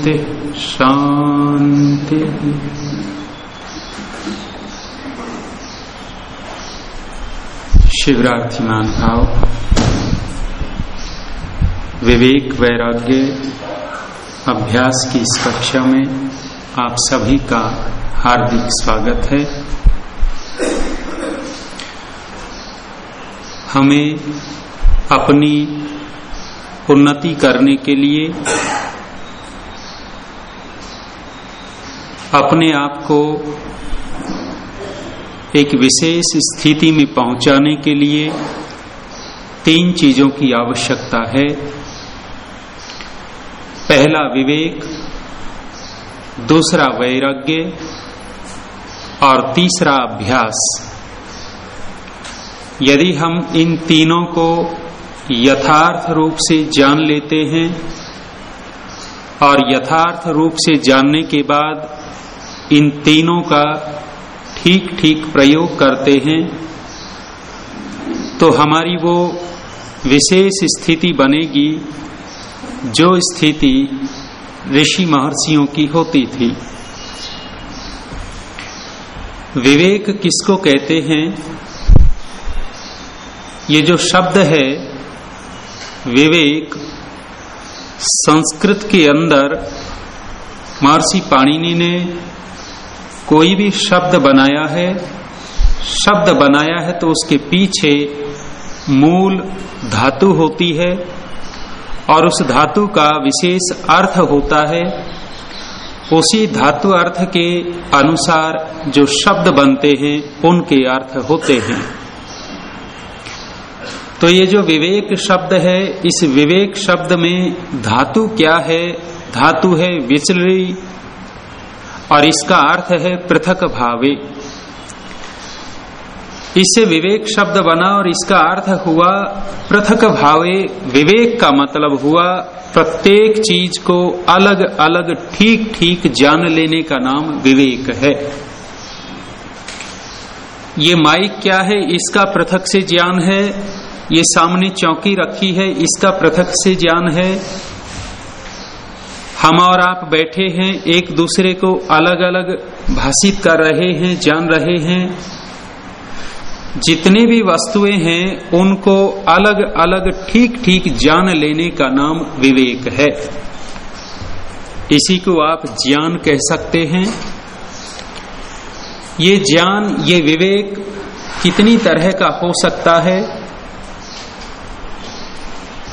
शांति शांति। शिवरार्थिमान भाव विवेक वैराग्य अभ्यास की इस कक्षा में आप सभी का हार्दिक स्वागत है। हमें अपनी उन्नति करने के लिए अपने आप को एक विशेष स्थिति में पहुँचाने के लिए तीन चीज़ों की आवश्यकता है। पहला विवेक, दूसरा वैराग्य, और तीसरा अभ्यास। यदि हम इन तीनों को यथार्थ रूप से जान लेते हैं, और यथार्थ रूप से जानने के बाद इन तीनों का ठीक ठीक प्रयोग करते हैं तो हमारी वो विशेष स्थिति बनेगी जो स्थिति ऋषि महर्षियों की होती थी। विवेक किसको कहते हैं? ये जो शब्द है, विवेक, संस्कृत के अंदर महर्षि पाणिनि ने कोई भी शब्द बनाया है, शब्द बनाया है तो उसके पीछे मूल धातु होती है और उस धातु का विशेष अर्थ होता है। उसी धातु अर्थ के अनुसार जो शब्द बनते हैं, उनके अर्थ होते हैं। तो ये जो विवेक शब्द है, इस विवेक शब्द में धातु क्या है? धातु है विचली और इसका अर्थ है पृथक भावे। इससे विवेक शब्द बना और इसका अर्थ हुआ पृथक भावे। विवेक का मतलब हुआ प्रत्येक चीज़ को अलग अलग ठीक ठीक जान लेने का नाम विवेक है। ये माइक क्या है? इसका पृथक से ज्ञान है। ये सामने चौकी रखी है। इसका पृथक से ज्ञान है। हम और आप बैठे हैं, एक दूसरे को अलग अलग भाषित कर रहे हैं, जान रहे हैं। जितनी भी वस्तुएँ हैं, उनको अलग अलग ठीक ठीक जान लेने का नाम विवेक है। इसी को आप ज्ञान कह सकते हैं। ये ज्ञान, ये विवेक कितनी तरह का हो सकता है?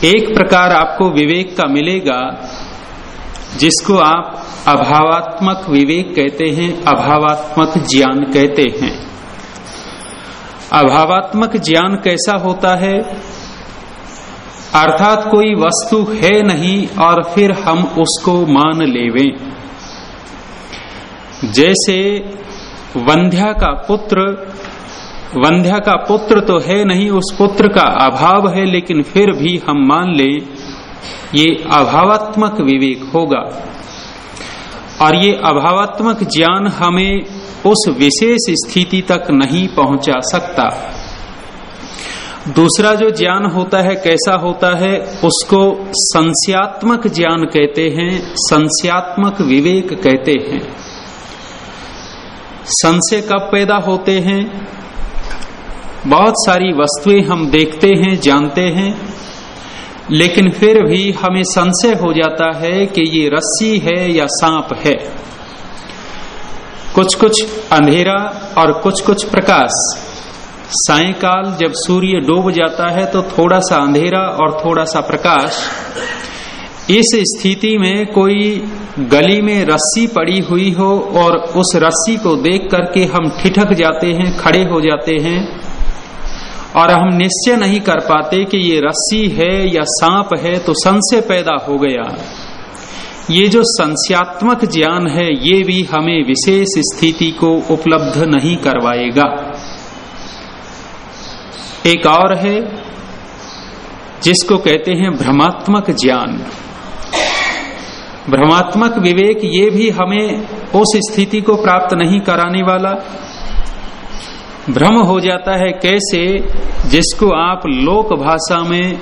एक प्रकार आपको विवेक का मिलेगा जिसको आप अभावात्मक विवेक कहते हैं, अभावात्मक ज्ञान कहते हैं। अभावात्मक ज्ञान कैसा होता है? अर्थात कोई वस्तु है नहीं और फिर हम उसको मान लेवे। जैसे वंध्या का पुत्र, वंध्या का पुत्र तो है नहीं, उस पुत्र का अभाव है, लेकिन फिर भी हम मान लें ये अभावात्मक विवेक होगा। और ये अभावात्मक ज्ञान हमें उस विशेष स्थिति तक नहीं पहुँचा सकता। दूसरा जो ज्ञान होता है, कैसा होता है, उसको संस्यात्मक ज्ञान कहते हैं संस्यात्मक विवेक कहते हैं। संशय कब पैदा होते हैं? बहुत सारी वस्तुएँ हम देखते हैं, जानते हैं लेकिन फिर भी हमें संशय हो जाता है कि ये रस्सी है या सांप है। कुछ कुछ अंधेरा और कुछ कुछ प्रकाश। सायकाल जब सूर्य डूब जाता है तो थोड़ा सा अंधेरा और थोड़ा सा प्रकाश। इस स्थिति में कोई गली में रस्सी पड़ी हुई हो और उस रस्सी को देख करके हम ठिठक जाते हैं, खड़े हो जाते हैं और हम निश्चय नहीं कर पाते कि ये रस्सी है या सांप है तो संशय पैदा हो गया। ये जो संशयात्मक ज्ञान है, ये भी हमें विशेष स्थिति को उपलब्ध नहीं करवाएगा। एक और है, जिसको कहते हैं भ्रमात्मक ज्ञान। भ्रमात्मक विवेक ये भी हमें उस स्थिति को प्राप्त नहीं कराने वाला भ्रम हो जाता है कैसे जिसको आप लोक भाषा में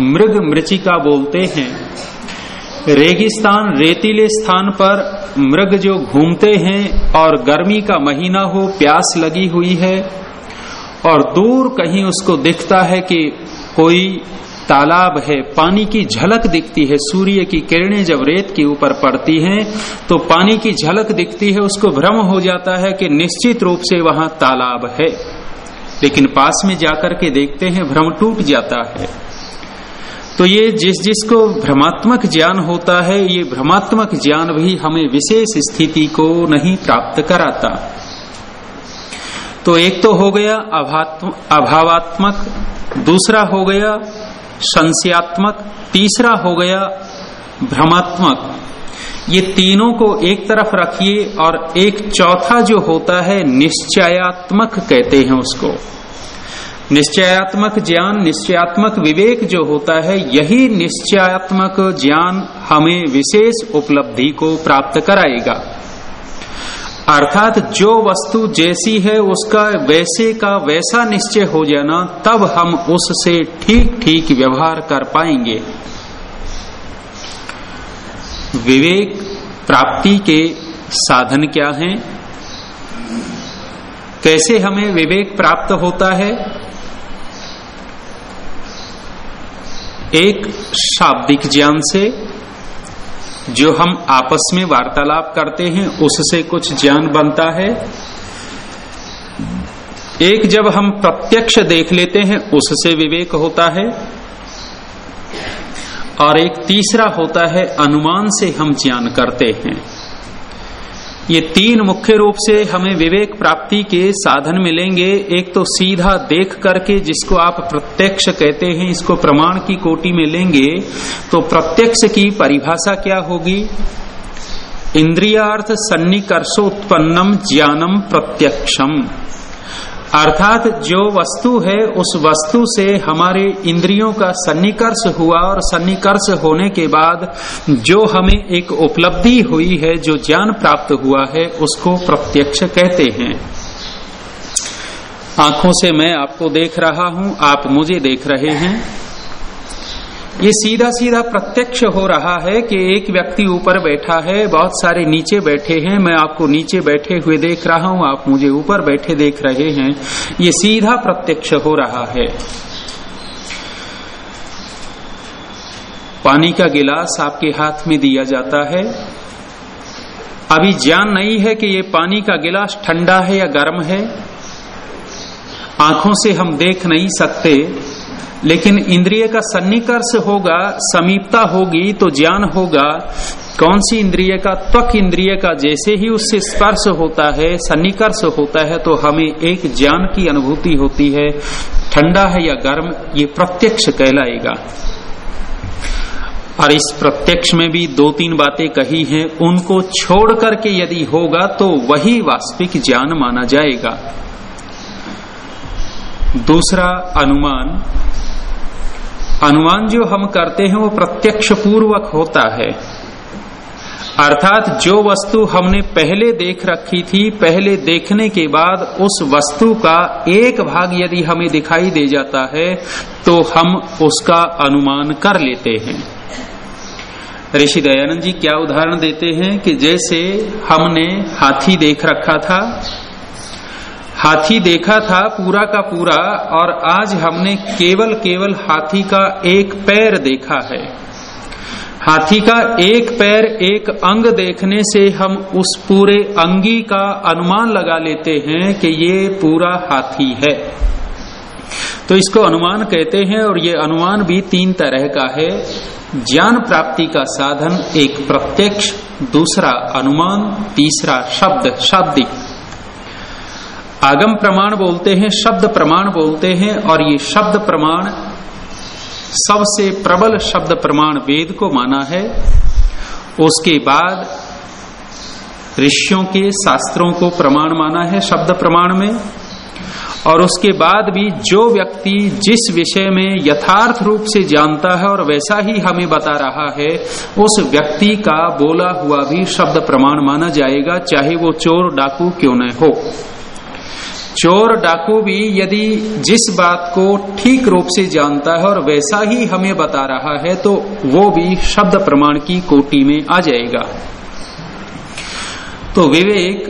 मृग मृचिका बोलते हैं। रेगिस्तान रेतीले स्थान पर मृग जो घूमते हैं और गर्मी का महीना हो, प्यास लगी हुई है और दूर कहीं उसको दिखता है कि कोई तालाब है, पानी की झलक दिखती है, सूर्य की किरणें जब रेत के ऊपर पड़ती हैं तो पानी की झलक दिखती है, उसको भ्रम हो जाता है कि निश्चित रूप से वहाँ तालाब है। लेकिन पास में जाकर के देखते हैं, भ्रम टूट जाता है। तो ये जिस जिसको भ्रमात्मक ज्ञान होता है, ये भ्रमात्मक ज्ञान भी हमें विशेष स्थिति को नहीं प्राप्त कराता। तो एक तो हो गया अभावात्मक, दूसरा हो गया संशयात्मक, तीसरा हो गया भ्रमात्मक। ये तीनों को एक तरफ़ रखिए और एक चौथा जो होता है निश्चयात्मक कहते हैं उसको। निश्चयात्मक ज्ञान, निश्चयात्मक विवेक जो होता है, यही निश्चयात्मक ज्ञान हमें विशेष उपलब्धि को प्राप्त कराएगा। अर्थात जो वस्तु जैसी है, उसका वैसे का वैसा निश्चय हो जाना, तब हम उससे ठीक ठीक व्यवहार कर पाएँगे। विवेक प्राप्ति के साधन क्या हैं? कैसे हमें विवेक प्राप्त होता है? एक शाब्दिक ज्ञान से जो हम आपस में वार्तालाप करते हैं, उससे कुछ ज्ञान बनता है। एक जब हम प्रत्यक्ष देख लेते हैं, उससे विवेक होता है। और एक तीसरा होता है, अनुमान से हम ज्ञान करते हैं। ये तीन मुख्य रूप से हमें विवेक प्राप्ति के साधन मिलेंगे। एक तो सीधा देख करके जिसको आप प्रत्यक्ष कहते हैं, इसको प्रमाण की कोटि में लेंगे तो प्रत्यक्ष की परिभाषा क्या होगी? इंद्रियार्थ सन्निकर्षोत्पन्नम ज्ञानम प्रत्यक्षम। अर्थात जो वस्तु है, उस वस्तु से हमारे इंद्रियों का सन्निकर्ष हुआ और सन्निकर्ष होने के बाद जो हमें एक उपलब्धि हुई है, जो ज्ञान प्राप्त हुआ है, उसको प्रत्यक्ष कहते हैं। आँखों से मैं आपको देख रहा हूँ, आप मुझे देख रहे हैं। ये सीधा सीधा प्रत्यक्ष हो रहा है कि एक व्यक्ति ऊपर बैठा है, बहुत सारे नीचे बैठे हैं, मैं आपको नीचे बैठे हुए देख रहा हूँ, आप मुझे ऊपर बैठे देख रहे हैं। ये सीधा प्रत्यक्ष हो रहा है। पानी का गिलास आपके हाथ में दिया जाता है। अभी ज्ञान नहीं है कि ये पानी का गिलास ठंडा है या गर्म है। आँखों से हम देख नहीं सकते। लेकिन इंद्रिय का सन्निकर्ष होगा, समीपता होगी तो ज्ञान होगा। कौन सी इंद्रिय का? त्वक इंद्रिय का जैसे ही उससे स्पर्श होता है, सन्निकर्ष होता है तो हमें एक ज्ञान की अनुभूति होती है। ठंडा है या गर्म, ये प्रत्यक्ष कहलाएगा। और इस प्रत्यक्ष में भी दो तीन बातें कही हैं। उनको छोड़ करके यदि होगा तो वही वास्तविक ज्ञान माना जाएगा। दूसरा अनुमान अनुमान जो हम करते हैं वो प्रत्यक्ष पूर्वक होता है। अर्थात जो वस्तु हमने पहले देख रखी थी, पहले देखने के बाद उस वस्तु का एक भाग यदि हमें दिखाई दे जाता है तो हम उसका अनुमान कर लेते हैं। ऋषि दयानंद जी क्या उदाहरण देते हैं कि जैसे हमने हाथी देख रखा था हाथी देखा था पूरा का पूरा, और आज हमने केवल केवल हाथी का एक पैर देखा है। हाथी का एक पैर एक अंग देखने से हम उस पूरे अंगी का अनुमान लगा लेते हैं कि ये पूरा हाथी है। तो इसको अनुमान कहते हैं, और ये अनुमान भी तीन तरह का है। ज्ञान प्राप्ति का साधन एक प्रत्यक्ष, दूसरा अनुमान, तीसरा शब्द, शाब्दिक। आगम प्रमाण बोलते हैं, शब्द प्रमाण बोलते हैं, और ये शब्द प्रमाण सबसे प्रबल शब्द प्रमाण वेद को माना है। उसके बाद ऋषियों के शास्त्रों को प्रमाण माना है शब्द प्रमाण में, और उसके बाद भी जो व्यक्ति जिस विषय में यथार्थ रूप से जानता है और वैसा ही हमें बता रहा है, उस व्यक्ति का बोला हुआ भी शब्द प्रमाण माना जाएगा, चाहे वो चोर, डाकू क्यों न हो। चोर डाकू भी यदि जिस बात को ठीक रूप से जानता है और वैसा ही हमें बता रहा है तो वो भी शब्द प्रमाण की कोटि में आ जाएगा। तो विवेक,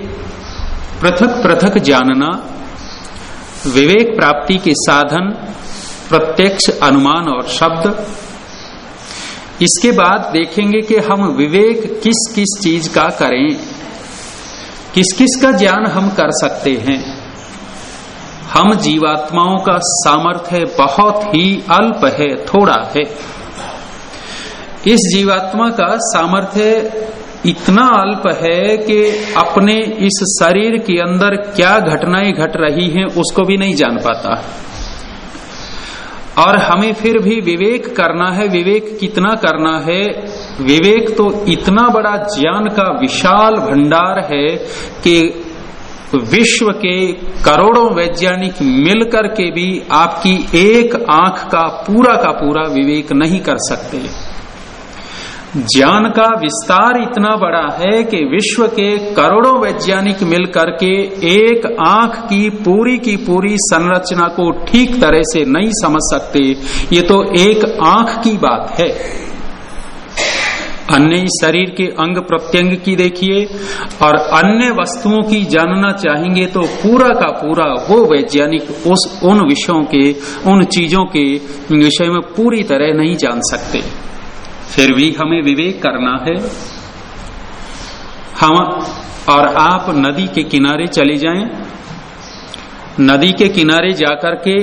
पृथक पृथक जानना, विवेक प्राप्ति के साधन, प्रत्यक्ष अनुमान और शब्द। इसके बाद देखेंगे कि हम विवेक किस किस चीज़ का करें, किस किस का ज्ञान हम कर सकते हैं। हम जीवात्माओं का सामर्थ्य बहुत ही अल्प है, थोड़ा है। इस जीवात्मा का सामर्थ्य इतना अल्प है कि अपने इस शरीर के अंदर क्या घटनाएँ घट रही हैं, उसको भी नहीं जान पाता। और हमें फिर भी विवेक करना है, विवेक कितना करना है? विवेक तो इतना बड़ा ज्ञान का विशाल भंडार है कि विश्व के करोड़ों वैज्ञानिक मिलकर के भी आपकी एक आँख का पूरा का पूरा विवेक नहीं कर सकते। ज्ञान का विस्तार इतना बड़ा है कि विश्व के करोड़ों वैज्ञानिक मिलकर के एक आँख की पूरी की पूरी संरचना को ठीक तरह से नहीं समझ सकते। ये तो एक आँख की बात है। अन्य शरीर के अंग प्रत्यंग की देखिए, और अन्य वस्तुओं की जानना चाहेंगे तो पूरा का पूरा वो वैज्ञानिक उस उन विषयों के, उन चीज़ों के विषय में पूरी तरह नहीं जान सकते। फिर भी हमें विवेक करना है। हम और आप नदी के किनारे चले जाएँ। नदी के किनारे जाकर के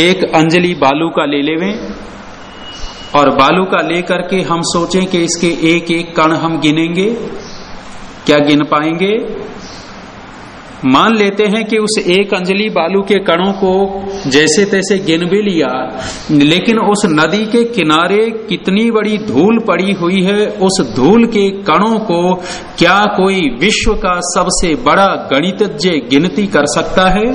एक अंजलि बालू का ले लेवें। और बालू का लेकर के हम सोचें कि इसके एक एक कण हम गिनेंगे। क्या गिन पाएँगे? मान लेते हैं कि उस एक अंजलि बालू के कणों को जैसे तैसे गिन भी लिया, लेकिन उस नदी के किनारे कितनी बड़ी धूल पड़ी हुई है, उस धूल के कणों को क्या कोई विश्व का सबसे बड़ा गणितज्ञ गिनती कर सकता है?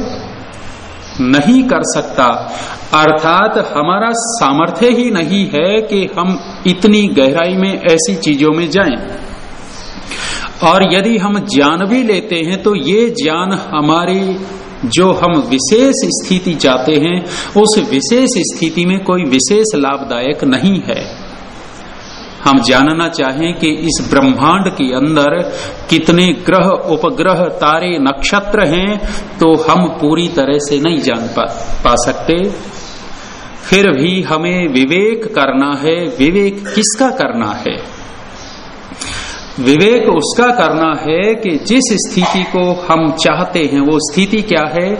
नहीं कर सकता। अर्थात हमारा सामर्थ्य ही नहीं है कि हम इतनी गहराई में ऐसी चीज़ों में जाएँ। और यदि हम ज्ञान भी लेते हैं तो ये ज्ञान हमारी जो हम विशेष स्थिति जाते हैं, उस विशेष स्थिति में कोई विशेष लाभदायक नहीं है। हम जानना चाहें कि इस ब्रह्मांड के अंदर कितने ग्रह उपग्रह तारे नक्षत्र हैं तो हम पूरी तरह से नहीं जान पा, पा सकते। फिर भी हमें विवेक करना है। विवेक किसका करना है? विवेक उसका करना है कि जिस स्थिति को हम चाहते हैं वो स्थिति क्या है?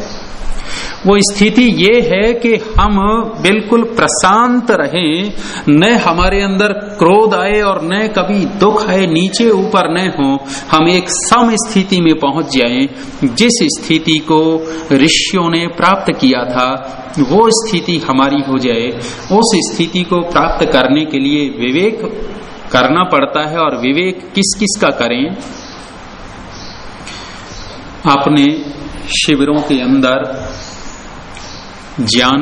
वो स्थिति ये है कि हम बिल्कुल प्रशांत रहें, न हमारे अंदर क्रोध आए और न कभी दुख आए, नीचे ऊपर न हो, हम एक सम स्थिति में पहुँच जाएँ, जिस स्थिति को ऋषियों ने प्राप्त किया था, वो स्थिति हमारी हो जाए। उस स्थिति को प्राप्त करने के लिए विवेक करना पड़ता है और विवेक किस किस का करें? अपने शिविरों के अंदर ज्ञान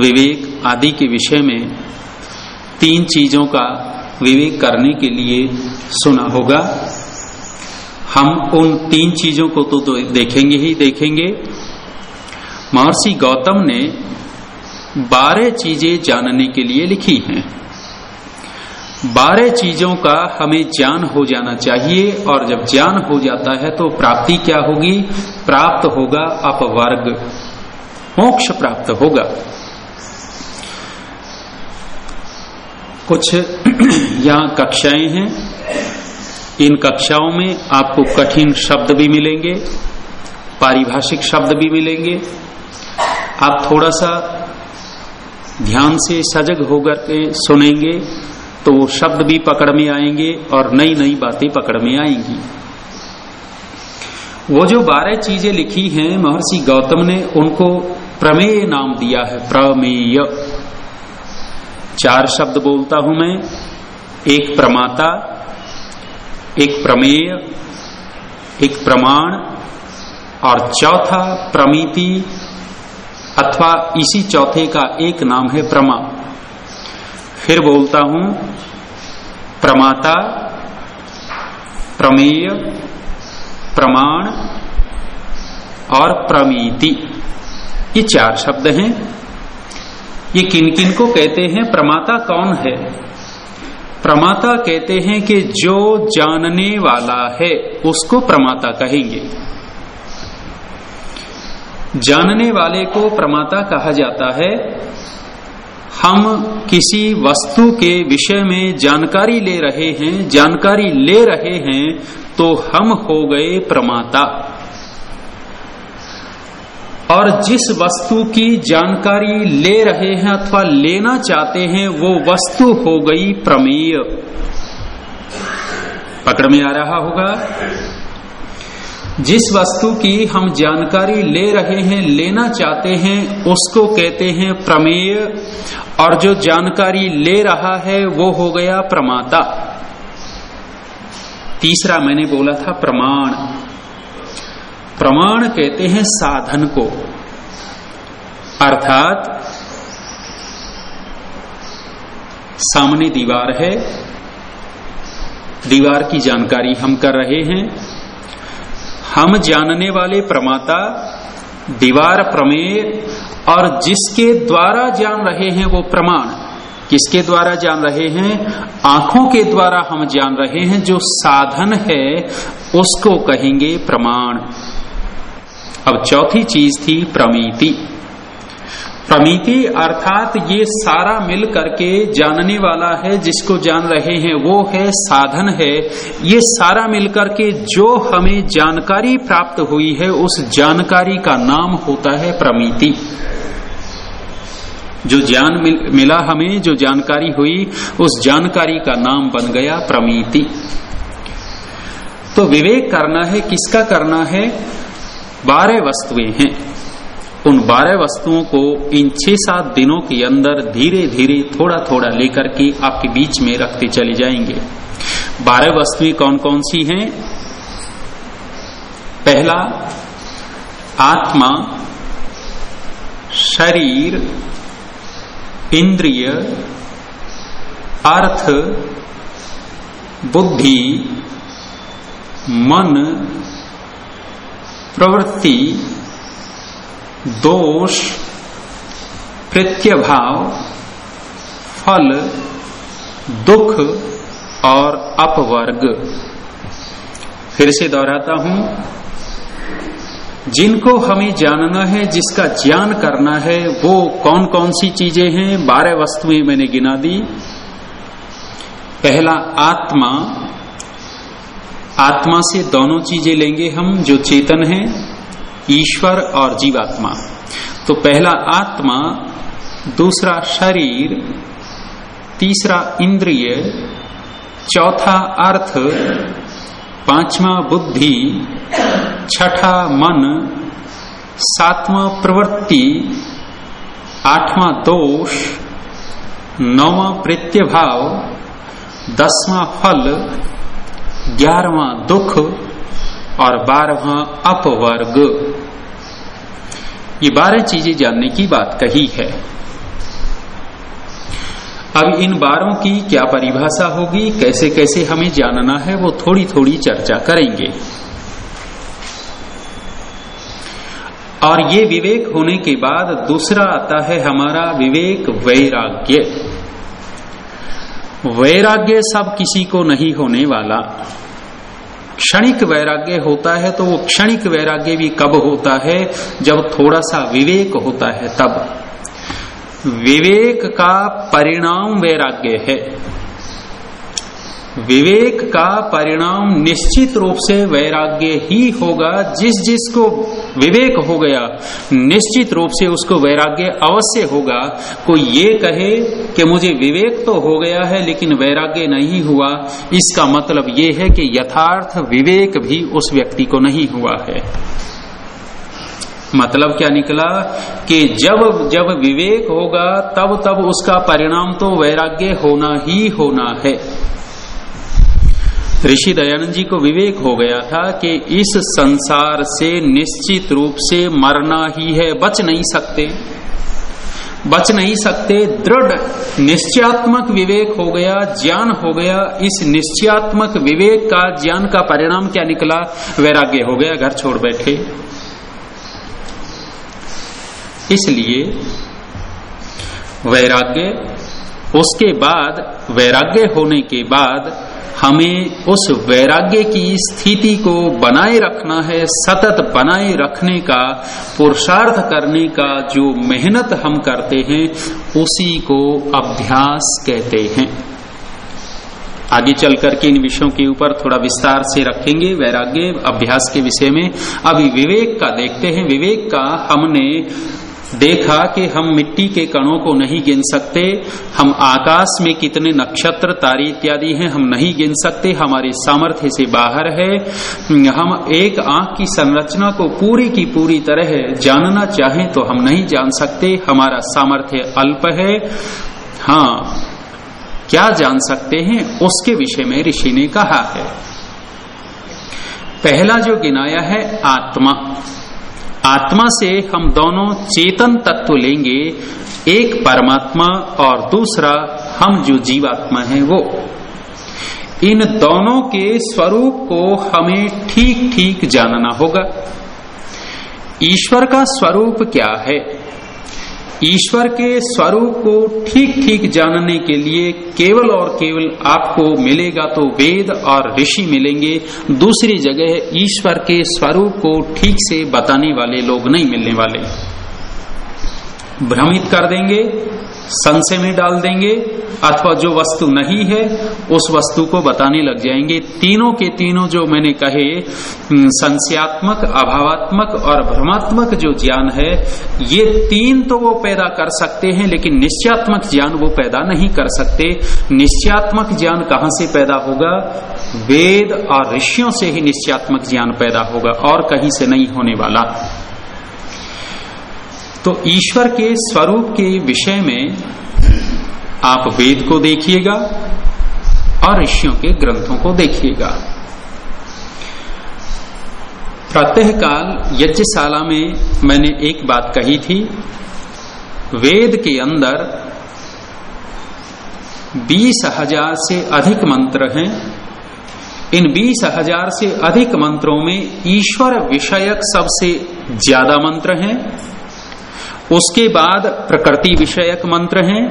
विवेक आदि के विषय में तीन चीज़ों का विवेक करने के लिए सुना होगा। हम उन तीन चीज़ों को तो, देखेंगे ही देखेंगे। महर्षि गौतम ने बारह चीज़ें जानने के लिए लिखी हैं। बारह चीज़ों का हमें ज्ञान हो जाना चाहिए और जब ज्ञान हो जाता है तो प्राप्ति क्या होगी? प्राप्त होगा अपवर्ग। मोक्ष प्राप्त होगा। कुछ यहाँ कक्षाएँ हैं। इन कक्षाओं में आपको कठिन शब्द भी मिलेंगे, पारिभाषिक शब्द भी मिलेंगे। आप थोड़ा सा ध्यान से सजग होकर के सुनेंगे तो वो शब्द भी पकड़ में आएँगे और नई नई बातें पकड़ में आएँगी। वो जो बारह चीज़ें लिखी हैं, महर्षि गौतम ने उनको प्रमेय नाम दिया है, प्रमेय। चार शब्द बोलता हूँ मैं, एक प्रमाता, एक प्रमेय, एक प्रमाण, और चौथा प्रमिति, अथवा इसी चौथे का एक नाम है प्रमा। फिर बोलता हूँ, प्रमाता, प्रमेय, प्रमाण, और प्रमीति। ये चार शब्द हैं। ये किन किन को कहते हैं? प्रमाता कौन है? प्रमाता कहते हैं कि जो जानने वाला है, उसको प्रमाता कहेंगे। जानने वाले को प्रमाता कहा जाता है। हम किसी वस्तु के विषय में जानकारी ले रहे हैं, जानकारी ले रहे हैं तो हम हो गए प्रमाता। और जिस वस्तु की जानकारी ले रहे हैं अथवा लेना चाहते हैं, वो वस्तु हो गई प्रमेय। पकड़ में आ रहा होगा? जिस वस्तु की हम जानकारी ले रहे हैं, लेना चाहते हैं, उसको कहते हैं प्रमेय, और जो जानकारी ले रहा है, वो हो गया प्रमाता। तीसरा मैंने बोला था प्रमाण। प्रमाण कहते हैं साधन को। अर्थात, सामने दीवार है, दीवार की जानकारी हम कर रहे हैं। हम जानने वाले प्रमाता दीवार प्रमेय और जिसके द्वारा जान रहे हैं वो प्रमाण। किसके द्वारा जान रहे हैं? आँखों के द्वारा हम जान रहे हैं जो साधन है, उसको कहेंगे प्रमाण। अब चौथी चीज़ थी प्रमिति। प्रमिति अर्थात ये सारा मिल करके जानने वाला है जिसको जान रहे हैं वो है साधन है। ये सारा मिल करके जो हमें जानकारी प्राप्त हुई है उस जानकारी का नाम होता है प्रमिति। जो ज्ञान मिल, मिला हमें जो जानकारी हुई उस जानकारी का नाम बन गया प्रमिति। तो विवेक करना है किसका करना है? बारह वस्तुएँ हैं। उन बारह वस्तुओं को इन छह सात दिनों के अंदर धीरे धीरे थोड़ा थोड़ा लेकर के आपके बीच में रखते चले जाएँगे। बारह वस्तुएँ कौन कौन सी हैं? पहला, आत्मा, शरीर, इंद्रिय, अर्थ, बुद्धि, मन प्रवृत्ति, दोष, प्रत्यभाव, फल, दुख और अपवर्ग। फिर से दोहराता हूँ। जिनको हमें जानना है, जिसका ज्ञान करना है, वो कौन कौन सी चीज़ें हैं? बारह वस्तुएँ मैंने गिना दी। पहला, आत्मा। आत्मा से दोनों चीज़ें लेंगे हम, जो चेतन है, ईश्वर और जीवात्मा। तो पहला आत्मा, दूसरा शरीर, तीसरा इंद्रिय, चौथा अर्थ, पांचवा बुद्धि, छठा मन, सातवां प्रवृत्ति, आठवां दोष, नौवा प्रत्यभाव, दसवां फल ग्यारहवा दुख और बारहवा अपवर्ग। ये बारह चीज़ें जानने की बात कही है। अब इन बारों की क्या परिभाषा होगी? कैसे कैसे हमें जानना है? वो थोड़ी थोड़ी चर्चा करेंगे। और ये विवेक होने के बाद दूसरा आता है हमारा विवेक वैराग्य। वैराग्य सब किसी को नहीं होने वाला। क्षणिक वैराग्य होता है तो वो क्षणिक वैराग्य भी कब होता है? जब थोड़ा सा विवेक होता है तब। विवेक का परिणाम वैराग्य है। विवेक का परिणाम निश्चित रूप से वैराग्य ही होगा। जिस जिसको विवेक हो गया, निश्चित रूप से उसको वैराग्य अवश्य होगा। कोई ये कहे कि मुझे विवेक तो हो गया है, लेकिन वैराग्य नहीं हुआ। इसका मतलब ये है कि यथार्थ विवेक भी उस व्यक्ति को नहीं हुआ है। मतलब क्या निकला कि जब जब विवेक होगा, तब तब उसका परिणाम तो वैराग्य होना ही होना है। ऋषि दयानंद जी को विवेक हो गया था कि इस संसार से निश्चित रूप से मरना ही है, बच नहीं सकते। बच नहीं सकते, दृढ़, निश्चयात्मक विवेक हो गया, ज्ञान हो गया। इस निश्चयात्मक विवेक का, ज्ञान का परिणाम क्या निकला? वैराग्य हो गया, घर छोड़ बैठे। इसलिए वैराग्य, उसके बाद, वैराग्य होने के बाद हमें उस वैराग्य की स्थिति को बनाए रखना है, सतत बनाए रखने का, पुरुषार्थ करने का जो मेहनत हम करते हैं, उसी को अभ्यास कहते हैं। आगे चल करके इन विषयों के ऊपर थोड़ा विस्तार से रखेंगे, वैराग्य, अभ्यास के विषय में। अभी विवेक का देखते हैं। विवेक का हमने देखा कि हम मिट्टी के कणों को नहीं गिन सकते, हम आकाश में कितने नक्षत्र, तारे इत्यादि हैं, हम नहीं गिन सकते, हमारे सामर्थ्य से बाहर है। हम एक आँख की संरचना को पूरी की पूरी तरह जानना चाहें तो हम नहीं जान सकते, हमारा सामर्थ्य अल्प है। हाँ क्या जान सकते हैं? उसके विषय में ऋषि ने कहा है। पहला जो गिनाया है, आत्मा। आत्मा से हम दोनों चेतन तत्व लेंगे, एक परमात्मा और दूसरा हम जो जीवात्मा है वो। इन दोनों के स्वरूप को हमें ठीक ठीक जानना होगा। ईश्वर का स्वरूप क्या है? ईश्वर के स्वरूप को ठीक ठीक जानने के लिए केवल और केवल आपको मिलेगा तो वेद और ऋषि मिलेंगे। दूसरी जगह ईश्वर के स्वरूप को ठीक से बताने वाले लोग नहीं मिलने वाले। भ्रमित कर देंगे। संशय में डाल देंगे, अथवा जो वस्तु नहीं है, उस वस्तु को बताने लग जाएँगे। तीनों के तीनों जो मैंने कहे संशयात्मक, अभावात्मक और भ्रमात्मक जो ज्ञान है, ये तीन तो वो पैदा कर सकते हैं, लेकिन निश्चयात्मक ज्ञान वो पैदा नहीं कर सकते। निश्चयात्मक ज्ञान कहाँ से पैदा होगा? वेद और ऋषियों से ही निश्चयात्मक ज्ञान पैदा होगा, और कहीं से नहीं होने वाला। तो ईश्वर के स्वरूप के विषय में आप वेद को देखिएगा और ऋषियों के ग्रंथों को देखिएगा। प्रातः काल यज्ञशाला में मैंने एक बात कही थी, वेद के अंदर बीस हज़ार से अधिक मंत्र हैं। इन बीस हज़ार से अधिक मंत्रों में ईश्वर विषयक सबसे ज़्यादा मंत्र हैं। उसके बाद प्रकृति विषयक मंत्र हैं,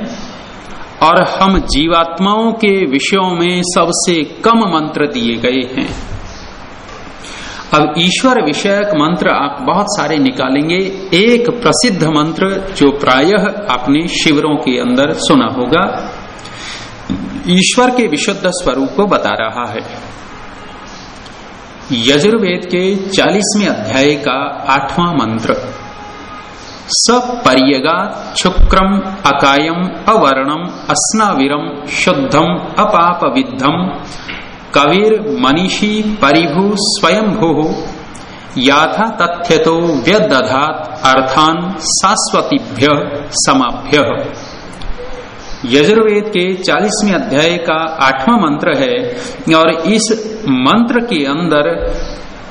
और हम जीवात्माओं के विषयों में सबसे कम मंत्र दिए गए हैं। अब ईश्वर विषयक मंत्र आप बहुत सारे निकालेंगे। एक प्रसिद्ध मंत्र जो प्रायः आपने शिविरों के अंदर सुना होगा, ईश्वर के विशुद्ध स्वरूप को बता रहा है। यजुर्वेद के चालीसवें अध्याय का आठवां मंत्र। सपर्यगा शुक्रम अकायम अवर्णम अस्नाविरम शुद्धम अपाप विद्धम कविर मनीषी परिभु स्वयंभू। याथा तथ्य तो व्यदधात अर्थान शाश्वतीभ्य समाभ्य यजुर्वेद के चालीसवें अध्याय का आठवां मंत्र है और इस मंत्र के अंदर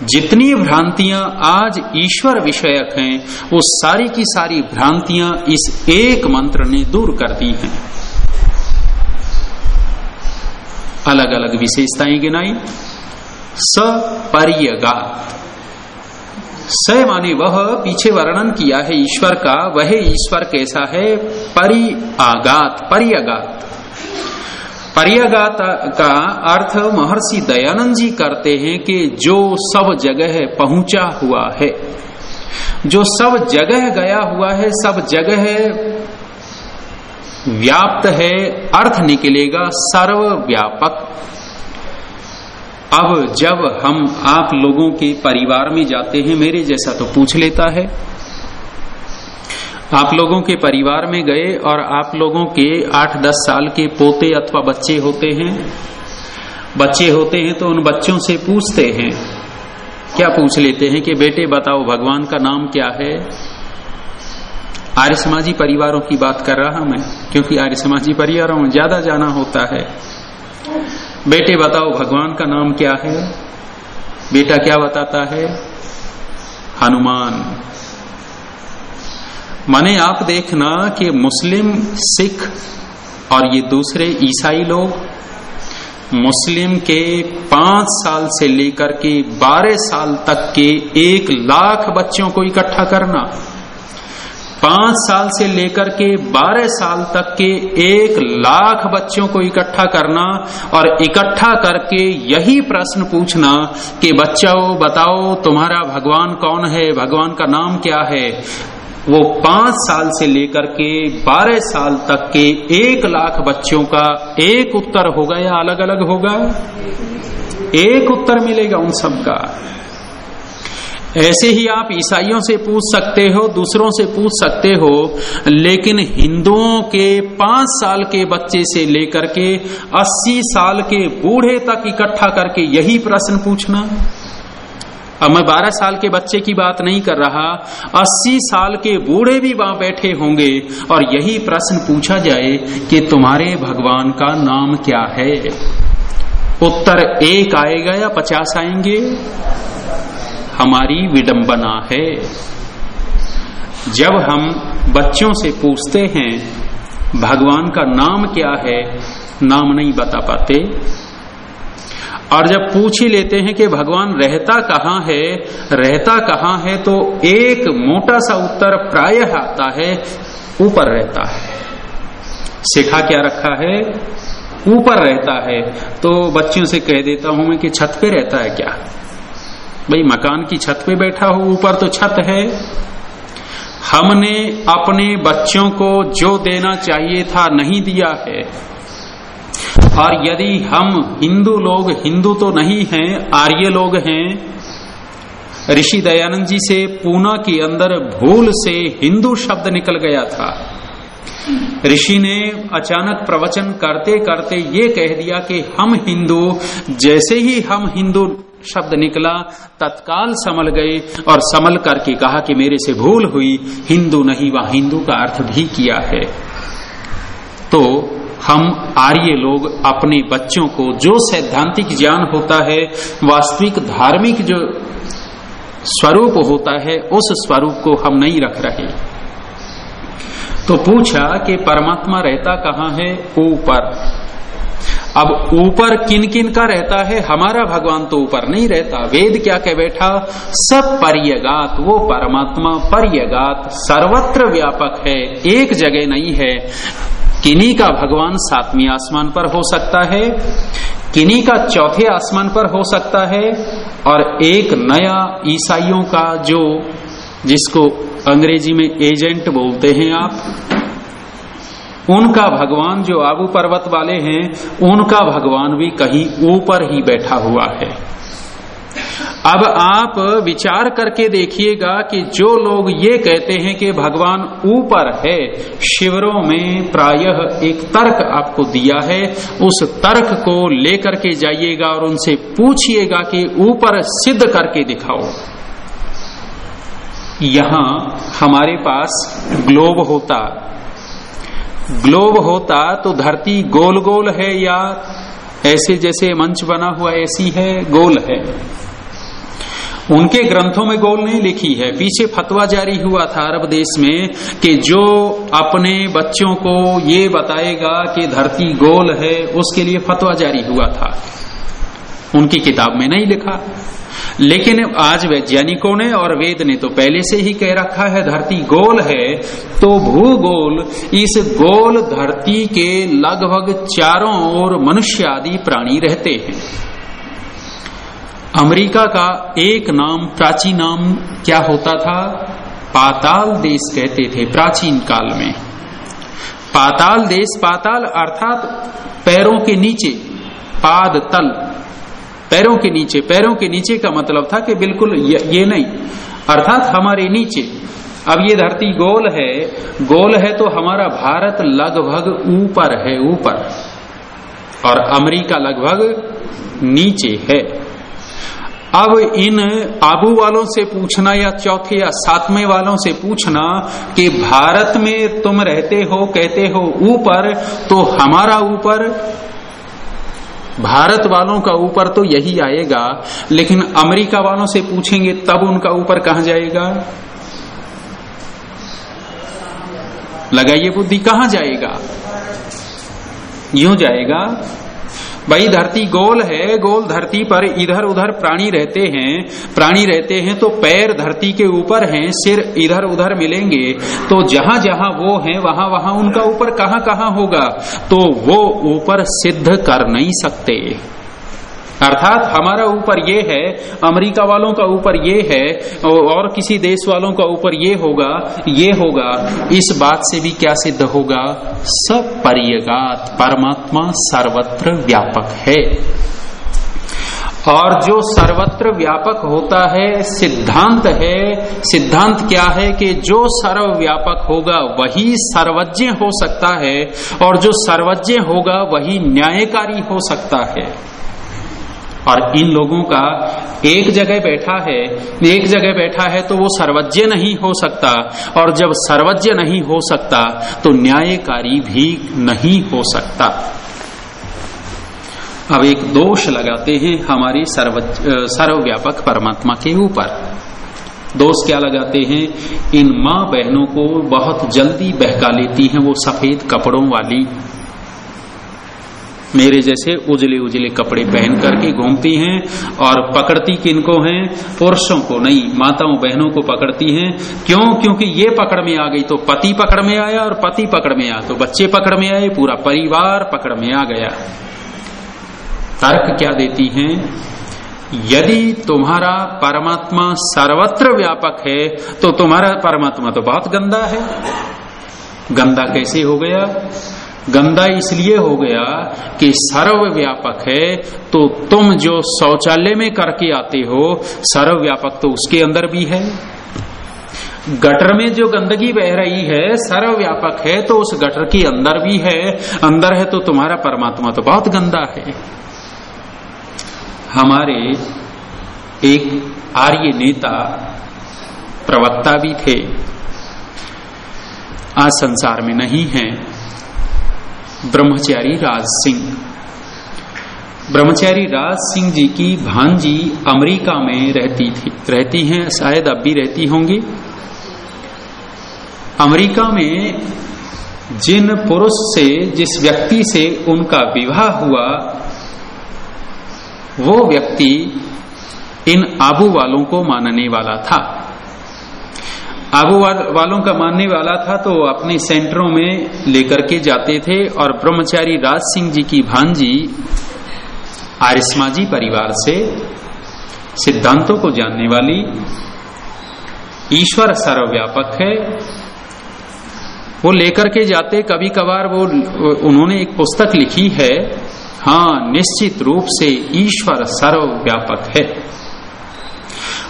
जितनी भ्रांतियाँ आज ईश्वर विषयक हैं, वो सारी की सारी भ्रांतियाँ इस एक मंत्र ने दूर कर दी हैं। अलग अलग विशेषताएँ गिनाई। सपर्यगा स माने वह पीछे वर्णन किया है ईश्वर का, वह ईश्वर कैसा है? परि आगात परियगात परियागात का अर्थ महर्षि दयानंद जी करते हैं कि जो सब जगह पहुँचा हुआ है, जो सब जगह गया हुआ है, सब जगह व्याप्त है, अर्थ निकलेगा सर्व व्यापक अब जब हम आप लोगों के परिवार में जाते हैं, मेरे जैसा तो पूछ लेता है आप लोगों के परिवार में गए और आप लोगों के आठ दस साल के पोते अथवा बच्चे होते हैं? बच्चे होते हैं तो उन बच्चों से पूछते हैं। क्या पूछ लेते हैं कि, बेटे, बताओ, भगवान का नाम क्या है? आर्य समाजी परिवारों की बात कर रहा मैं, क्योंकि आर्य समाजी परिवारों में ज़्यादा जाना होता है। बेटे, बताओ, भगवान का नाम क्या है? बेटा, क्या बताता है? हनुमान। माने आप देखना कि मुस्लिम सिख और ये दूसरे ईसाई लोग मुस्लिम के पाँच साल से लेकर के बारह साल तक के एक लाख बच्चों को इकट्ठा करना, पाँच साल से लेकर के बारह साल तक के एक लाख बच्चों को इकट्ठा करना और इकट्ठा करके यही प्रश्न पूछना कि बच्चों, बताओ तुम्हारा भगवान कौन है, भगवान का नाम क्या है? वो पाँच साल से लेकर के बारह साल तक के एक लाख बच्चों का एक उत्तर होगा या अलग अलग होगा एक उत्तर मिलेगा उन सब का ऐसे ही आप ईसाइयों से पूछ सकते हो, दूसरों से पूछ सकते हो, लेकिन हिंदुओं के पाँच साल के बच्चे से लेकर के अस्सी साल के बूढ़े तक इकट्ठा करके यही प्रश्न पूछना। अब मैं बारह साल के बच्चे की बात नहीं कर रहा, अस्सी साल के बूढ़े भी वहाँ बैठे होंगे। और यही प्रश्न पूछा जाए कि तुम्हारे भगवान का नाम क्या है? उत्तर एक आएगा या पचास आएँगे? हमारी विडंबना है। जब हम बच्चों से पूछते हैं, भगवान का नाम क्या है, नाम नहीं बता पाते। और जब पूछ ही लेते हैं कि भगवान रहता कहाँ है, रहता कहाँ है तो एक मोटा सा उत्तर प्राय आता है, ऊपर रहता है। सिखा क्या रखा है? ऊपर रहता है। तो बच्चों से कह देता हूँ मैं कि छत पे रहता है क्या? भाई, मकान की छत पे बैठा हो, ऊपर तो छत है। हमने अपने बच्चों को जो देना चाहिए था, नहीं दिया है। और यदि हम हिंदू लोग, हिंदू तो नहीं हैं, आर्य लोग हैं, ऋषि दयानंद जी से पूना के अंदर भूल से हिंदू शब्द निकल गया था। ऋषि ने अचानक प्रवचन करते करते ये कह दिया कि हम हिंदू, जैसे ही हम हिंदू शब्द निकला, तत्काल समल गए और समल करके कहा कि मेरे से भूल हुई, हिंदू नहीं, वह हिंदू का अर्थ भी किया है। तो हम आर्य लोग अपने बच्चों को जो सैद्धांतिक ज्ञान होता है, वास्तविक धार्मिक जो स्वरूप होता है, उस स्वरूप को हम नहीं रख रहे। तो पूछा कि परमात्मा रहता कहाँ है? ऊपर। अब ऊपर किन किन का रहता है? हमारा भगवान तो ऊपर नहीं रहता। वेद क्या कह बैठा? सब पर्यगात, वो परमात्मा पर्यगात, सर्वत्र व्यापक है, एक जगह नहीं है। किन्हीं का भगवान सातवीं आसमान पर हो सकता है, किन्हीं का चौथे आसमान पर हो सकता है, और एक नया ईसाइयों का जो, जिसको अंग्रेज़ी में एजेंट बोलते हैं आप, उनका भगवान जो आबू पर्वत वाले हैं, उनका भगवान भी कहीं ऊपर ही बैठा हुआ है। अब आप विचार करके देखिएगा कि जो लोग ये कहते हैं कि भगवान ऊपर है, शिविरों में प्रायः एक तर्क आपको दिया है, उस तर्क को लेकर के जाइएगा और उनसे पूछिएगा कि ऊपर सिद्ध करके दिखाओ। यहाँ हमारे पास ग्लोब होता। ग्लोब होता तो धरती गोल गोल है या ऐसे जैसे मंच बना हुआ ऐसी है, गोल है। उनके ग्रंथों में गोल नहीं लिखी है। पीछे फतवा जारी हुआ था अरब देश में कि जो अपने बच्चों को ये बताएगा कि धरती गोल है, उसके लिए फतवा जारी हुआ था। उनकी किताब में नहीं लिखा। लेकिन आज वैज्ञानिकों ने और वेद ने तो पहले से ही कह रखा है, धरती गोल है तो भूगोल इस गोल धरती के लगभग चारों ओर मनुष्य आदि प्राणी रहते हैं। अमेरिका का एक नाम, प्राचीन नाम क्या होता था? पाताल देश कहते थे प्राचीन काल में। पाताल देश, पाताल अर्थात पैरों के नीचे, पाद तल। पैरों के नीचे, पैरों के नीचे का मतलब था कि बिल्कुल ये नहीं। अर्थात हमारे नीचे। अब ये धरती गोल है। गोल है तो हमारा भारत लगभग ऊपर है, ऊपर। और अमेरिका लगभग नीचे है। अब इन आबू वालों से पूछना या चौथे या सातवें वालों से पूछना कि भारत में तुम रहते हो, कहते हो ऊपर तो हमारा ऊपर, भारत वालों का ऊपर तो यही आएगा, लेकिन अमेरिका वालों से पूछेंगे तब उनका ऊपर कहा जाएगा? लगाइए बुद्धि, कहाँ जाएगा? यूँ जाएगा? भाई धरती गोल है, गोल धरती पर इधर उधर प्राणी रहते हैं। प्राणी रहते हैं तो पैर धरती के ऊपर हैं, सिर इधर उधर मिलेंगे। तो जहाँ जहाँ वो हैं, वहाँ वहाँ उनका ऊपर कहाँ कहाँ होगा? तो वो ऊपर सिद्ध कर नहीं सकते। अर्थात हमारा ऊपर ये है, अमेरिका वालों का ऊपर ये है, और किसी देश वालों का ऊपर ये होगा ये होगा, इस बात से भी क्या सिद्ध होगा? सब परियगात परमात्मा सर्वत्र व्यापक है। और जो सर्वत्र व्यापक होता है, सिद्धांत है, सिद्धांत क्या है कि जो सर्वव्यापक होगा, वही सर्वज्ञ हो सकता है, और जो सर्वज्ञ होगा, वही न्यायकारी हो सकता है। और इन लोगों का एक जगह बैठा है, एक जगह बैठा है तो वो सर्वज्ञ नहीं हो सकता। और जब सर्वज्ञ नहीं हो सकता तो न्यायकारी भी नहीं हो सकता। अब एक दोष लगाते हैं हमारी सर्व सर्वव्यापक परमात्मा के ऊपर। दोष क्या लगाते हैं? इन माँ बहनों को बहुत जल्दी बहका लेती हैं वो सफ़ेद कपड़ों वाली मेरे जैसे उजले उजले कपड़े पहन करके घूमती हैं और पकड़ती किनको हैं? पुरुषों को नहीं, माताओं बहनों को पकड़ती हैं। क्यों? क्योंकि ये पकड़ में आ गई तो पति पकड़ में आया और पति पकड़ में आया तो बच्चे पकड़ में आए, पूरा परिवार पकड़ में आ गया। तर्क क्या देती हैं? यदि तुम्हारा परमात्मा सर्वत्र व्यापक है तो तुम्हारा परमात्मा तो बहुत गंदा है। गंदा कैसे हो गया? गंदा इसलिए हो गया कि सर्वव्यापक है तो तुम जो शौचालय में करके आते हो, सर्वव्यापक तो उसके अंदर भी है। गटर में जो गंदगी बह रही है, सर्वव्यापक है तो उस गटर के अंदर भी है। अंदर है तो तुम्हारा परमात्मा तो बहुत गंदा है। हमारे एक आर्य नेता प्रवक्ता भी थे। आज संसार में नहीं है। ब्रह्मचारी राज सिंह। ब्रह्मचारी राज सिंह जी की भांजी अमेरिका में रहती थी। रहती हैं, शायद अब भी रहती होंगी। अमेरिका में जिन पुरुष से, जिस व्यक्ति से उनका विवाह हुआ, वो व्यक्ति इन आबू वालों को मानने वाला था। आबू वालों का मानने वाला था तो अपने सेंटरों में लेकर के जाते थे और ब्रह्मचारी राज सिंह जी की भांजी आरिस्माजी परिवार से सिद्धांतों को जानने वाली ईश्वर सर्वव्यापक है। वो लेकर के जाते कभी कभार वो, उन्होंने एक पुस्तक लिखी है हाँ निश्चित रूप से ईश्वर सर्वव्यापक है।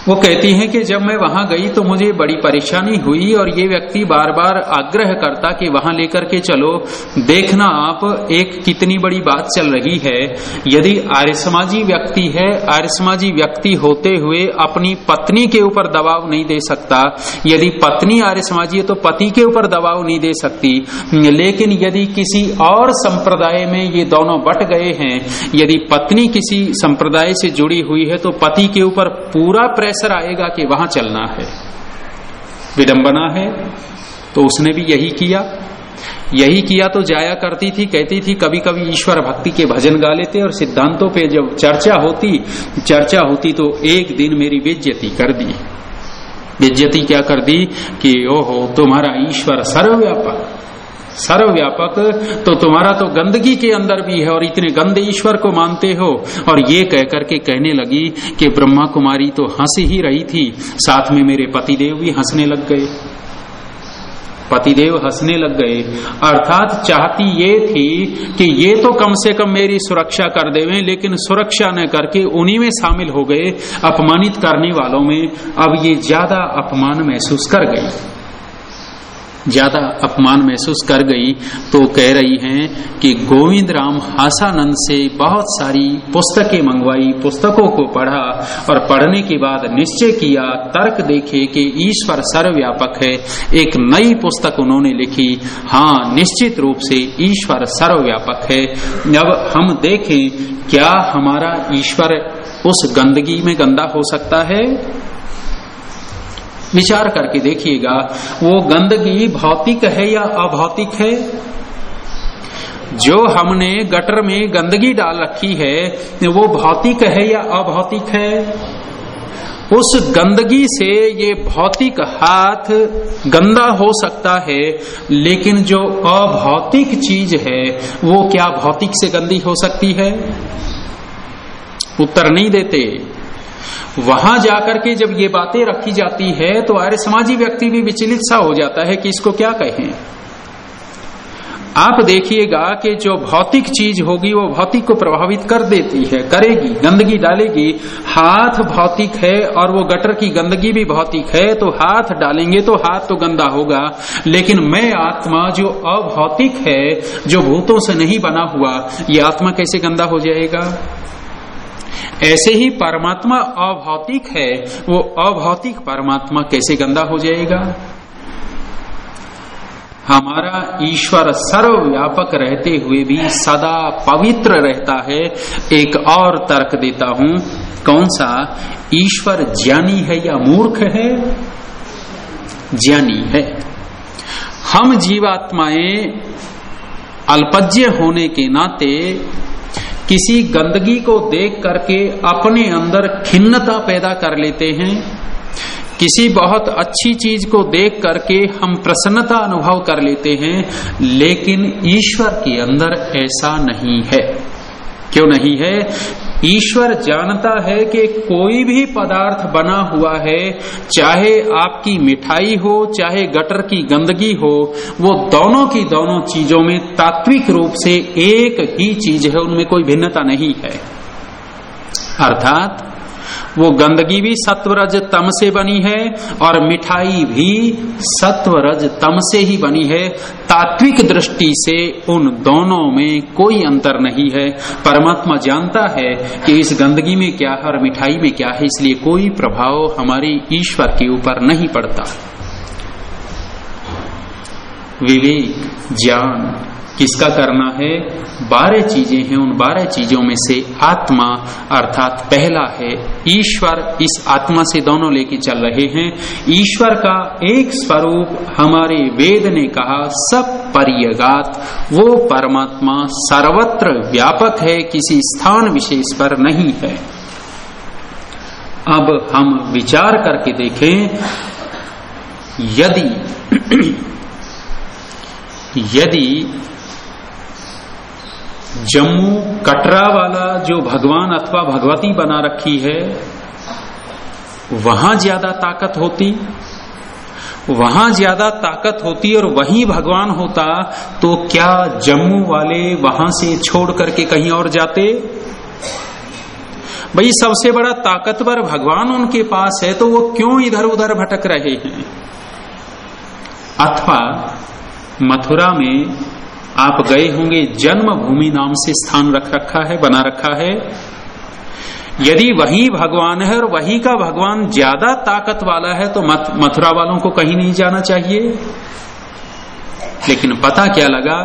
वो कहती हैं कि जब मैं वहाँ गई तो मुझे बड़ी परेशानी हुई और ये व्यक्ति बार बार आग्रह करता कि वहाँ लेकर के चलो। देखना आप, एक कितनी बड़ी बात चल रही है। यदि आर्य समाजी व्यक्ति है आर्य समाजी व्यक्ति होते हुए अपनी पत्नी के ऊपर दबाव नहीं दे सकता। यदि पत्नी आर्य समाजी है तो पति के ऊपर दबाव नहीं दे सकती। लेकिन यदि किसी और संप्रदाय में ये दोनों बट गए हैं, यदि पत्नी किसी संप्रदाय से जुड़ी हुई है तो पति के ऊपर पूरा प्रेशर आएगा कि वहाँ चलना है। विडंबना है तो उसने भी यही किया। यही किया तो जाया करती थी, कहती थी कभी कभी ईश्वर भक्ति के भजन गा लेते और सिद्धांतों पे जब चर्चा होती चर्चा होती तो एक दिन मेरी बेज्जती कर दी। बेज्जती क्या कर दी कि, ओहो, तुम्हारा ईश्वर सर्वव्यापक सर्वव्यापक। तो तुम्हारा तो गंदगी के अंदर भी है और इतने गंदे ईश्वर को मानते हो। और ये कह करके कहने लगी कि ब्रह्मा कुमारी तो हंस ही रही थी। साथ में मेरे पतिदेव भी हंसने लग गए। पतिदेव हंसने लग गए। अर्थात चाहती ये थी कि ये तो कम से कम मेरी सुरक्षा कर देवे, लेकिन सुरक्षा न करके उन्हीं में शामिल हो गए अपमानित करने वालों में। अब ये ज़्यादा अपमान महसूस कर गई ज़्यादा अपमान महसूस कर गई तो कह रही हैं कि गोविंद राम हासानंद से बहुत सारी पुस्तकें मंगवाई, पुस्तकों को पढ़ा और पढ़ने के बाद निश्चय किया, तर्क देखे कि ईश्वर सर्वव्यापक है। एक नई पुस्तक उन्होंने लिखी। हाँ निश्चित रूप से ईश्वर सर्वव्यापक है। अब हम देखें, क्या हमारा ईश्वर उस गंदगी में गंदा हो सकता है? विचार करके देखिएगा, वो गंदगी भौतिक है या अभौतिक है? जो हमने गटर में गंदगी डाल रखी है, वो भौतिक है या अभौतिक है? उस गंदगी से ये भौतिक हाथ गंदा हो सकता है, लेकिन जो अभौतिक चीज़ है, वो क्या भौतिक से गंदी हो सकती है? उत्तर नहीं देते। वहाँ जाकर के जब ये बातें रखी जाती है तो आर्य समाजी व्यक्ति भी विचलित सा हो जाता है कि इसको क्या कहें। आप देखिएगा कि जो भौतिक चीज़ होगी, वो भौतिक को प्रभावित कर देती है, करेगी, गंदगी डालेगी। हाथ भौतिक है और वो गटर की गंदगी भी भौतिक है तो हाथ डालेंगे तो हाथ तो गंदा होगा। लेकिन मैं आत्मा जो अभौतिक है, जो भूतों से नहीं बना हुआ, ये आत्मा कैसे गंदा हो जाएगा? ऐसे ही परमात्मा अभौतिक है, वो अभौतिक परमात्मा कैसे गंदा हो जाएगा? हमारा ईश्वर सर्वव्यापक रहते हुए भी सदा पवित्र रहता है। एक और तर्क देता हूँ, कौन सा? ईश्वर ज्ञानी है या मूर्ख है? ज्ञानी है। हम जीवात्माएँ अल्पज्य होने के नाते किसी गंदगी को देख करके अपने अंदर खिन्नता पैदा कर लेते हैं। किसी बहुत अच्छी चीज़ को देख करके हम प्रसन्नता अनुभव कर लेते हैं, लेकिन ईश्वर के अंदर ऐसा नहीं है। क्यों नहीं है? ईश्वर जानता है कि कोई भी पदार्थ बना हुआ है, चाहे आपकी मिठाई हो, चाहे गटर की गंदगी हो, वो दोनों की दोनों चीज़ों में तात्विक रूप से एक ही चीज़ है, उनमें कोई भिन्नता नहीं है। अर्थात वो गंदगी भी सत्वरज तम से बनी है और मिठाई भी सत्वरज तम से ही बनी है। तात्विक दृष्टि से उन दोनों में कोई अंतर नहीं है। परमात्मा जानता है कि इस गंदगी में क्या है और मिठाई में क्या है, इसलिए कोई प्रभाव हमारी ईश्वर के ऊपर नहीं पड़ता। विवेक, ज्ञान किसका करना है? बारह चीज़ें हैं, उन बारह चीज़ों में से आत्मा अर्थात पहला है। ईश्वर इस आत्मा से दोनों लेके चल रहे हैं। ईश्वर का एक स्वरूप हमारे वेद ने कहा, सब परियगात। वो परमात्मा सर्वत्र व्यापक है, किसी स्थान विशेष पर नहीं है। अब हम विचार करके देखें, यदि यदि जम्मू कटरा वाला जो भगवान अथवा भगवती बना रखी है, वहाँ ज़्यादा ताकत होती। वहाँ ज़्यादा ताकत होती और वहीं भगवान होता तो क्या जम्मू वाले वहाँ से छोड़ करके कहीं और जाते? भाई, सबसे बड़ा ताकतवर भगवान उनके पास है तो वो क्यों इधर उधर भटक रहे हैं? अथवा मथुरा में आप गए होंगे, जन्मभूमि नाम से स्थान रख रखा है, बना रखा है। यदि वही भगवान है और वही का भगवान ज़्यादा ताकत वाला है तो मथुरा वालों को कहीं नहीं जाना चाहिए। लेकिन पता क्या लगा?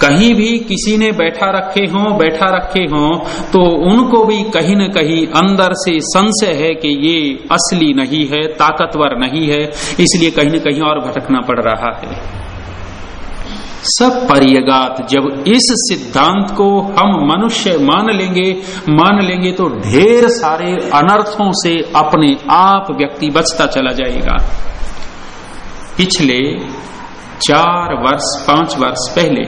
कहीं भी किसी ने बैठा रखे हो, बैठा रखे हो तो उनको भी कहीं न कहीं अंदर से संशय है कि ये असली नहीं है, ताकतवर नहीं है, इसलिए कहीं न कहीं और भटकना पड़ रहा है। सब परियगात जब इस सिद्धांत को हम मनुष्य मान लेंगे मान लेंगे तो ढेर सारे अनर्थों से अपने आप व्यक्ति बचता चला जाएगा। पिछले चार वर्ष, पाँच वर्ष पहले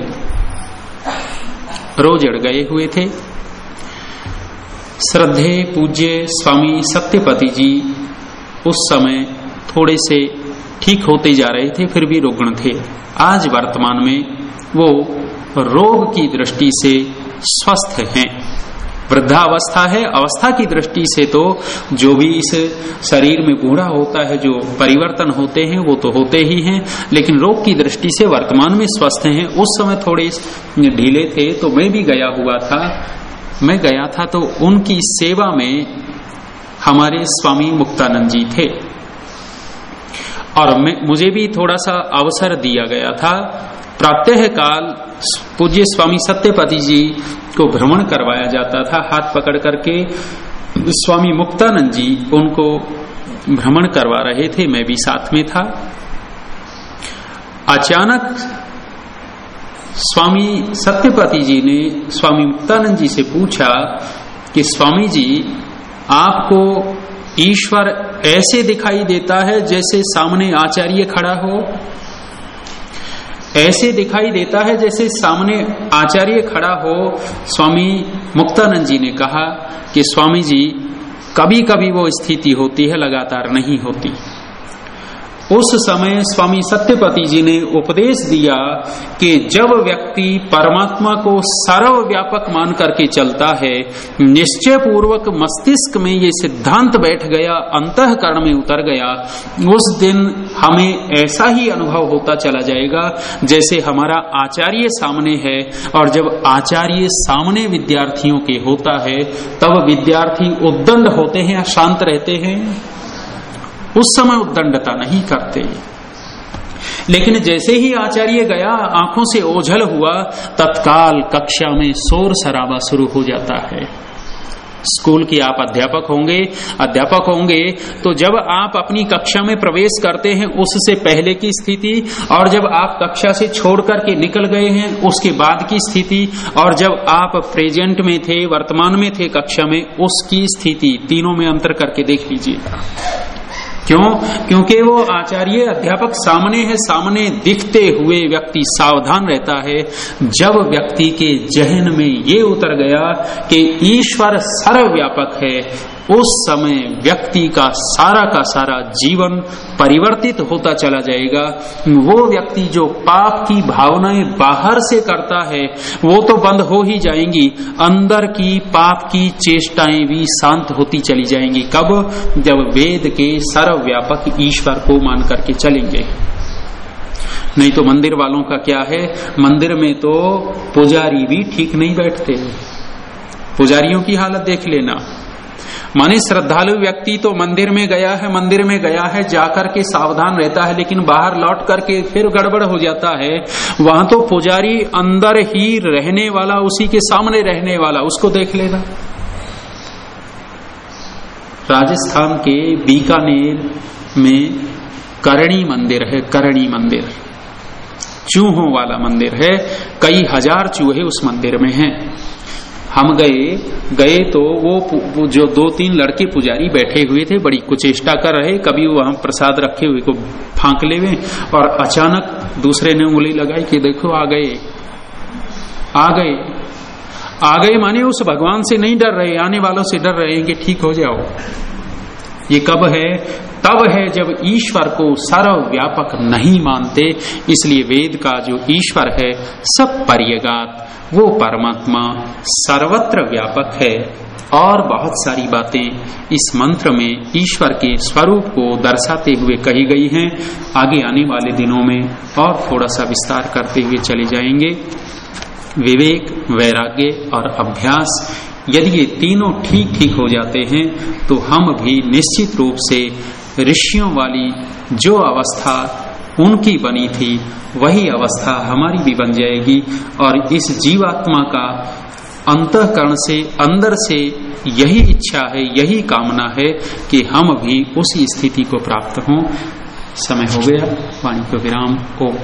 रोजड़ गए हुए थे। श्रद्धे पूज्य स्वामी सत्यपति जी उस समय थोड़े से ठीक होते जा रहे थे, फिर भी रुग्ण थे। आज वर्तमान में वो रोग की दृष्टि से स्वस्थ हैं। वृद्धावस्था है, अवस्था की दृष्टि से तो जो भी इस शरीर में बूढ़ा होता है, जो परिवर्तन होते हैं, वो तो होते ही हैं, लेकिन रोग की दृष्टि से वर्तमान में स्वस्थ हैं। उस समय थोड़े ढीले थे तो मैं भी गया हुआ था। मैं गया था तो उनकी सेवा में हमारे स्वामी मुक्तानंद जी थे। और मुझे भी थोड़ा सा अवसर दिया गया था। प्रातः काल पूज्य स्वामी सत्यपति जी को भ्रमण करवाया जाता था। हाथ पकड़ करके स्वामी मुक्तानंद जी उनको भ्रमण करवा रहे थे। मैं भी साथ में था। अचानक स्वामी सत्यपति जी ने स्वामी मुक्तानंद जी से पूछा कि स्वामी जी, आपको ईश्वर ऐसे दिखाई देता है जैसे सामने आचार्य खड़ा हो। ऐसे दिखाई देता है जैसे सामने आचार्य खड़ा हो। स्वामी मुक्तानंद जी ने कहा कि स्वामी जी कभी कभी वो स्थिति होती है, लगातार नहीं होती। उस समय स्वामी सत्यपति जी ने उपदेश दिया कि जब व्यक्ति परमात्मा को सर्वव्यापक मान करके चलता है निश्चय पूर्वक मस्तिष्क में ये सिद्धांत बैठ गया, अंतकरण में उतर गया, उस दिन हमें ऐसा ही अनुभव होता चला जाएगा जैसे हमारा आचार्य सामने है और जब आचार्य सामने विद्यार्थियों के होता है, तब विद्यार्थी उद्दंड होते हैं शांत रहते हैं। उस समय उद्दंडता नहीं करते। लेकिन जैसे ही आचार्य गया, आँखों से ओझल हुआ, तत्काल कक्षा में शोर शराबा शुरू हो जाता है। स्कूल की आप अध्यापक होंगे अध्यापक होंगे तो जब आप अपनी कक्षा में प्रवेश करते हैं, उससे पहले की स्थिति, और जब आप कक्षा से छोड़ करके निकल गए हैं, उसके बाद की स्थिति, और जब आप प्रेजेंट में थे, वर्तमान में थे कक्षा में, उसकी स्थिति, तीनों में अंतर करके देख लीजिए। क्यों? क्योंकि वो आचार्य अध्यापक सामने है, सामने दिखते हुए व्यक्ति सावधान रहता है। जब व्यक्ति के जहन में ये उतर गया कि ईश्वर सर्वव्यापक है उस समय व्यक्ति का सारा का सारा जीवन परिवर्तित होता चला जाएगा। वो व्यक्ति जो पाप की भावनाएँ बाहर से करता है, वो तो बंद हो ही जाएँगी। अंदर की पाप की चेष्टाएँ भी शांत होती चली जाएँगी। कब? जब वेद के सर्वव्यापक ईश्वर को मान करके चलेंगे। नहीं तो मंदिर वालों का क्या है? मंदिर में तो पुजारी भी ठीक नहीं बैठते। पुजारियों की हालत देख लेना। माने श्रद्धालु व्यक्ति तो मंदिर में गया है, मंदिर में गया है, जाकर के सावधान रहता है, लेकिन बाहर लौट करके फिर गड़बड़ हो जाता है। वहाँ तो पुजारी अंदर ही रहने वाला, उसी के सामने रहने वाला, उसको देख लेगा राजस्थान के बीकानेर में करणी मंदिर है, करणी मंदिर। चूहों वाला मंदिर है, कई हज़ार चूहे उस मंदिर में हैं। हम गए गए तो वो, जो दो तीन लड़के पुजारी बैठे हुए थे बड़ी कुचेष्टा कर रहे कभी वहाँ प्रसाद रखे हुए को फांक ले हुए और अचानक दूसरे ने उंगली लगाई कि देखो आ गए। आ गए। आ गए माने उस भगवान से नहीं डर रहे आने वालों से डर रहे कि ठीक हो जाओ। ये कब है? तब है जब ईश्वर को सर्वव्यापक नहीं मानते इसलिए वेद का जो ईश्वर है सब पर्यगात। वो परमात्मा सर्वत्र व्यापक है और बहुत सारी बातें इस मंत्र में ईश्वर के स्वरूप को दर्शाते हुए कही गई हैं। आगे आने वाले दिनों में और थोड़ा सा विस्तार करते हुए चले जाएँगे। विवेक, वैराग्य और अभ्यास, यदि ये तीनों ठीक ठीक हो जाते हैं तो हम भी निश्चित रूप से ऋषियों वाली जो अवस्था उनकी बनी थी, वही अवस्था हमारी भी बन जाएगी। और इस जीवात्मा का अंतकरण से, अंदर से यही इच्छा है, यही कामना है कि हम भी उसी स्थिति को प्राप्त हों। समय हो गया, वाणी को विराम, ओम